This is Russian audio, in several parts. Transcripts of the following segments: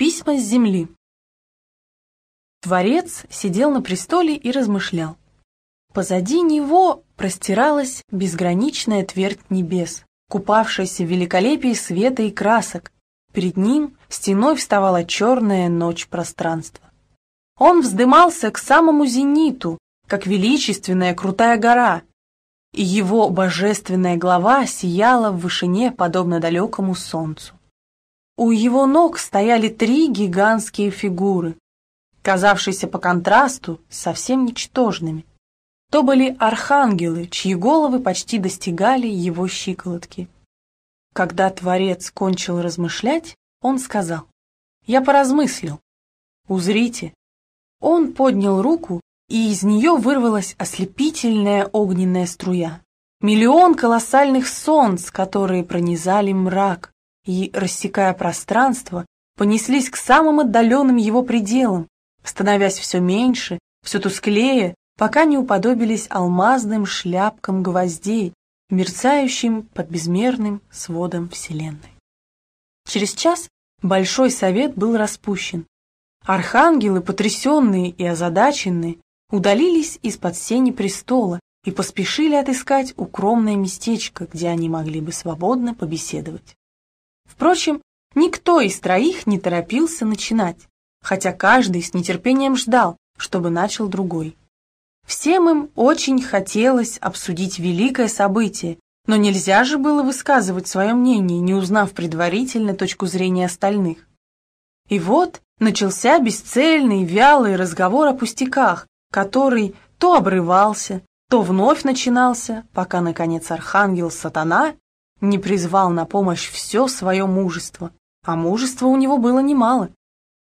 Письма с земли. Творец сидел на престоле и размышлял. Позади него простиралась безграничная твердь небес, купавшаяся в великолепии света и красок. Перед ним стеной вставала черная ночь пространства. Он вздымался к самому зениту, как величественная крутая гора, и его божественная глава сияла в вышине, подобно далекому солнцу. У его ног стояли три гигантские фигуры, казавшиеся по контрасту совсем ничтожными. То были архангелы, чьи головы почти достигали его щиколотки. Когда Творец кончил размышлять, он сказал, «Я поразмыслил. Узрите». Он поднял руку, и из нее вырвалась ослепительная огненная струя. Миллион колоссальных солнц, которые пронизали мрак, и, рассекая пространство, понеслись к самым отдаленным его пределам, становясь все меньше, все тусклее, пока не уподобились алмазным шляпкам гвоздей, мерцающим под безмерным сводом Вселенной. Через час Большой Совет был распущен. Архангелы, потрясенные и озадаченные, удалились из-под сени престола и поспешили отыскать укромное местечко, где они могли бы свободно побеседовать. Впрочем, никто из троих не торопился начинать, хотя каждый с нетерпением ждал, чтобы начал другой. Всем им очень хотелось обсудить великое событие, но нельзя же было высказывать свое мнение, не узнав предварительно точку зрения остальных. И вот начался бесцельный, вялый разговор о пустяках, который то обрывался, то вновь начинался, пока, наконец, архангел Сатана не призвал на помощь все свое мужество, а мужества у него было немало,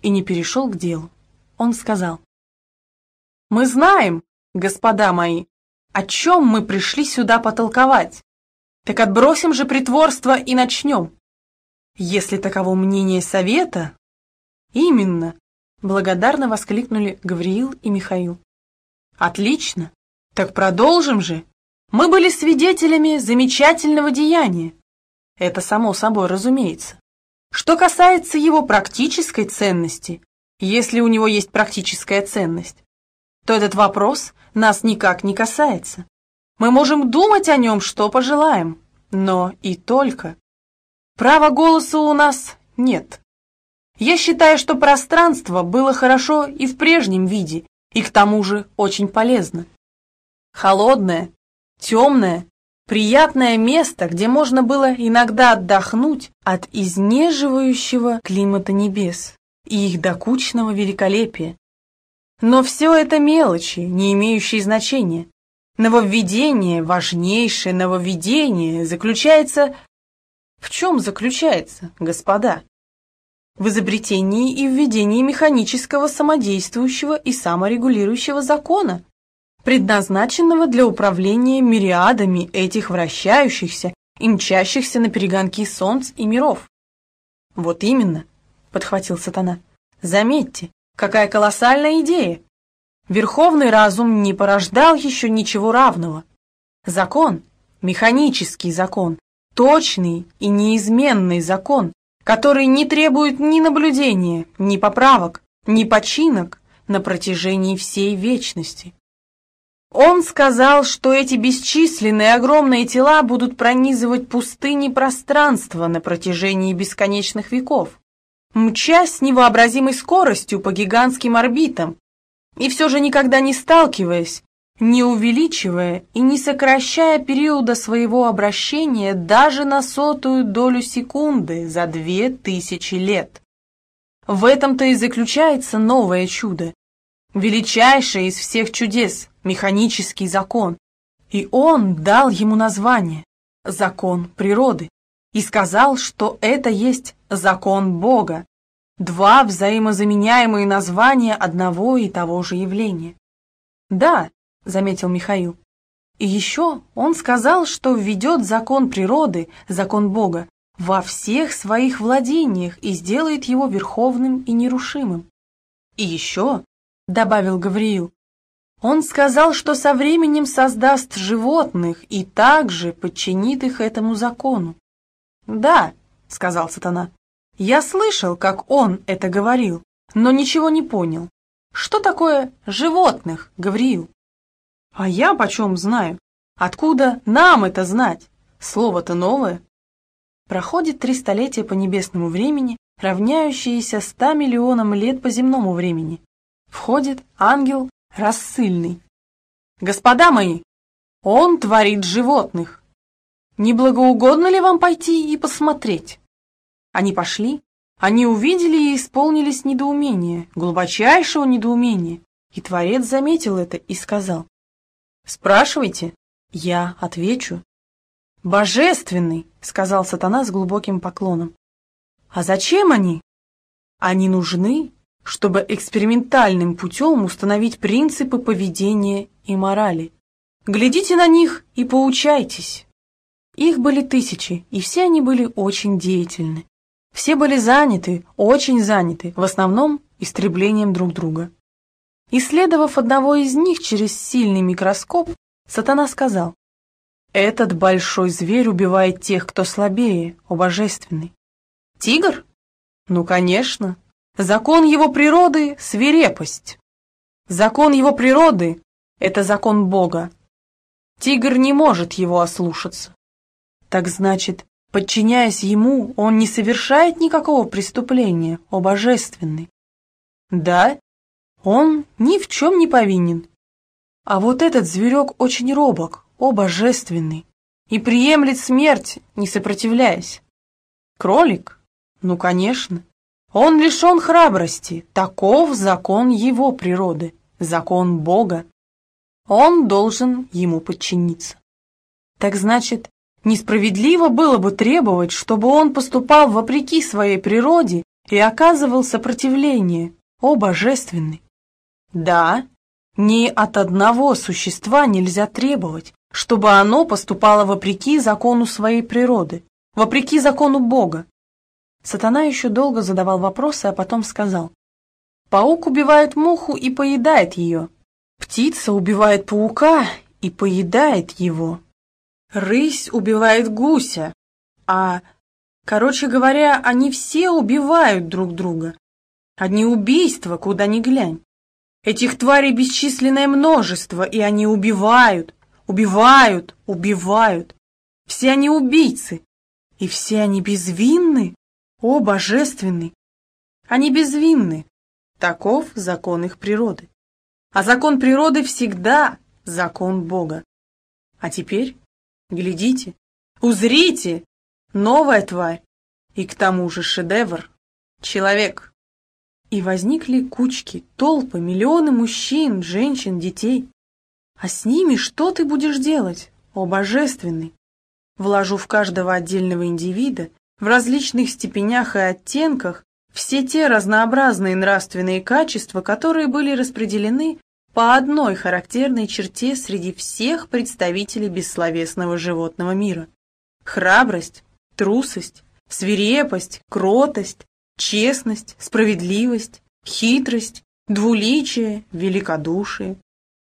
и не перешел к делу. Он сказал, «Мы знаем, господа мои, о чем мы пришли сюда потолковать. Так отбросим же притворство и начнем. Если таково мнение совета...» «Именно!» — благодарно воскликнули Гавриил и Михаил. «Отлично! Так продолжим же!» Мы были свидетелями замечательного деяния. Это само собой разумеется. Что касается его практической ценности, если у него есть практическая ценность, то этот вопрос нас никак не касается. Мы можем думать о нем, что пожелаем, но и только. Права голоса у нас нет. Я считаю, что пространство было хорошо и в прежнем виде, и к тому же очень полезно. Холодное, темное, приятное место, где можно было иногда отдохнуть от изнеживающего климата небес и их докучного великолепия. Но все это мелочи, не имеющие значения. Нововведение, важнейшее нововведение заключается... В чем заключается, господа? В изобретении и введении механического самодействующего и саморегулирующего закона, предназначенного для управления мириадами этих вращающихся и мчащихся на перегонки солнц и миров. Вот именно, подхватил сатана. Заметьте, какая колоссальная идея. Верховный разум не порождал еще ничего равного. Закон, механический закон, точный и неизменный закон, который не требует ни наблюдения, ни поправок, ни починок на протяжении всей вечности. Он сказал, что эти бесчисленные огромные тела будут пронизывать пустыни пространства на протяжении бесконечных веков, мчась с невообразимой скоростью по гигантским орбитам, и все же никогда не сталкиваясь, не увеличивая и не сокращая периода своего обращения даже на сотую долю секунды за две тысячи лет. В этом-то и заключается новое чудо, величайшее из всех чудес – механический закон, и он дал ему название «закон природы» и сказал, что это есть закон Бога, два взаимозаменяемые названия одного и того же явления. «Да», — заметил Михаил, и еще он сказал, что введет закон природы, закон Бога, во всех своих владениях и сделает его верховным и нерушимым. И еще, — добавил Гавриил, он сказал, что со временем создаст животных и также подчинит их этому закону. «Да», — сказал сатана, Я слышал, как он это говорил, но ничего не понял. Что такое «животных», Гавриил? А я почем знаю? Откуда нам это знать? Слово-то новое. Проходит три столетия по небесному времени, равняющиеся ста миллионам лет по земному времени. Входит ангел рассыльный. «Господа мои, он творит животных. Не благоугодно ли вам пойти и посмотреть?» Они пошли, они увидели и исполнились недоумения, глубочайшего недоумения, и Творец заметил это и сказал, «Спрашивайте, я отвечу». «Божественный», — сказал сатана с глубоким поклоном. «А зачем они?» «Они нужны, чтобы экспериментальным путем установить принципы поведения и морали. Глядите на них и поучайтесь». Их были тысячи, и все они были очень деятельны. Все были заняты, очень заняты, в основном истреблением друг друга. Исследовав одного из них через сильный микроскоп, сатана сказал, «Этот большой зверь убивает тех, кто слабее, о божественный». «Тигр? Ну, конечно. Закон его природы — свирепость. Закон его природы — это закон Бога. Тигр не может его ослушаться. Так значит, Подчиняясь ему, он не совершает никакого преступления, о божественный. Да, он ни в чем не повинен. А вот этот зверек очень робок, о божественный, и приемлет смерть, не сопротивляясь. Кролик? Ну, конечно. Он лишен храбрости, таков закон его природы, закон Бога. Он должен ему подчиниться. Так значит, Несправедливо было бы требовать, чтобы он поступал вопреки своей природе и оказывал сопротивление, о божественный. Да, ни от одного существа нельзя требовать, чтобы оно поступало вопреки закону своей природы, вопреки закону Бога. Сатана еще долго задавал вопросы, а потом сказал, «Паук убивает муху и поедает ее, птица убивает паука и поедает его». Рысь убивает гуся, а, короче говоря, они все убивают друг друга. Одни убийства, куда ни глянь. Этих тварей бесчисленное множество, и они убивают, убивают, убивают. Все они убийцы, и все они безвинны, о, божественный. Они безвинны, таков закон их природы. А закон природы всегда закон Бога. А теперь Глядите, узрите, новая тварь, и к тому же шедевр — человек. И возникли кучки, толпы, миллионы мужчин, женщин, детей. А с ними что ты будешь делать, о божественный? Вложу в каждого отдельного индивида в различных степенях и оттенках все те разнообразные нравственные качества, которые были распределены по одной характерной черте среди всех представителей бессловесного животного мира. Храбрость, трусость, свирепость, кротость, честность, справедливость, хитрость, двуличие, великодушие,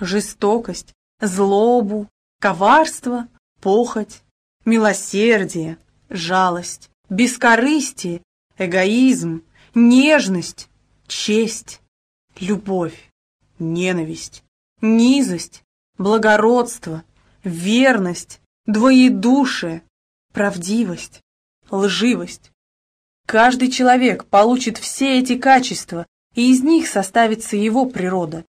жестокость, злобу, коварство, похоть, милосердие, жалость, бескорыстие, эгоизм, нежность, честь, любовь ненависть, низость, благородство, верность, двоедушие, правдивость, лживость. Каждый человек получит все эти качества, и из них составится его природа.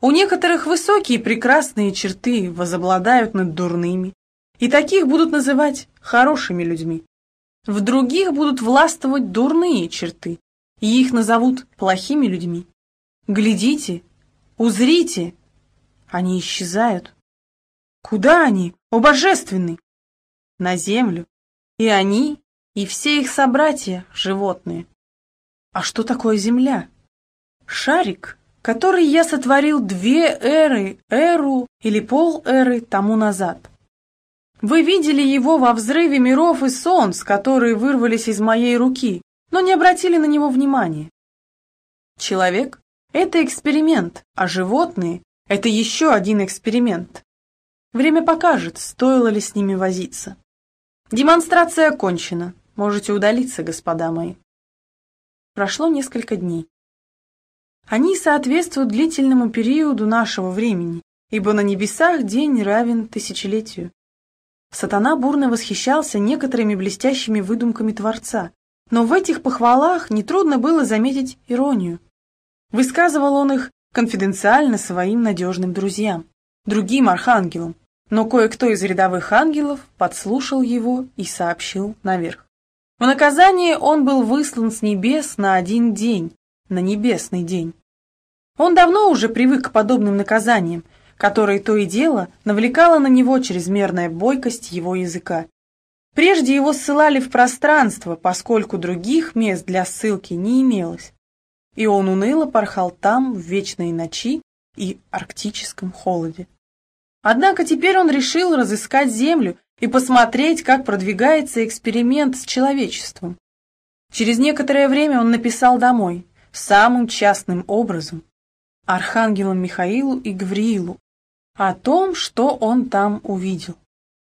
У некоторых высокие прекрасные черты возобладают над дурными, и таких будут называть хорошими людьми. В других будут властвовать дурные черты, и их назовут плохими людьми. Глядите Узрите! Они исчезают. Куда они, о божественный? На землю. И они, и все их собратья, животные. А что такое земля? Шарик, который я сотворил две эры, эру или пол-эры тому назад. Вы видели его во взрыве миров и солнц, которые вырвались из моей руки, но не обратили на него внимания. Человек это эксперимент, а животные – это еще один эксперимент. Время покажет, стоило ли с ними возиться. Демонстрация окончена. Можете удалиться, господа мои. прошло несколько дней. Они соответствуют длительному периоду нашего времени, ибо на небесах день равен тысячелетию. Сатана бурно восхищался некоторыми блестящими выдумками Творца, но в этих похвалах нетрудно было заметить иронию. Высказывал он их конфиденциально своим надежным друзьям, другим архангелам, но кое-кто из рядовых ангелов подслушал его и сообщил наверх. В наказание он был выслан с небес на один день, на небесный день. Он давно уже привык к подобным наказаниям, которые то и дело навлекала на него чрезмерная бойкость его языка. Прежде его ссылали в пространство, поскольку других мест для ссылки не имелось, и он уныло порхал там в вечной ночи и арктическом холоде. Однако теперь он решил разыскать Землю и посмотреть, как продвигается эксперимент с человечеством. Через некоторое время он написал домой, самым частным образом, архангелам Михаилу и Гавриилу, о том, что он там увидел.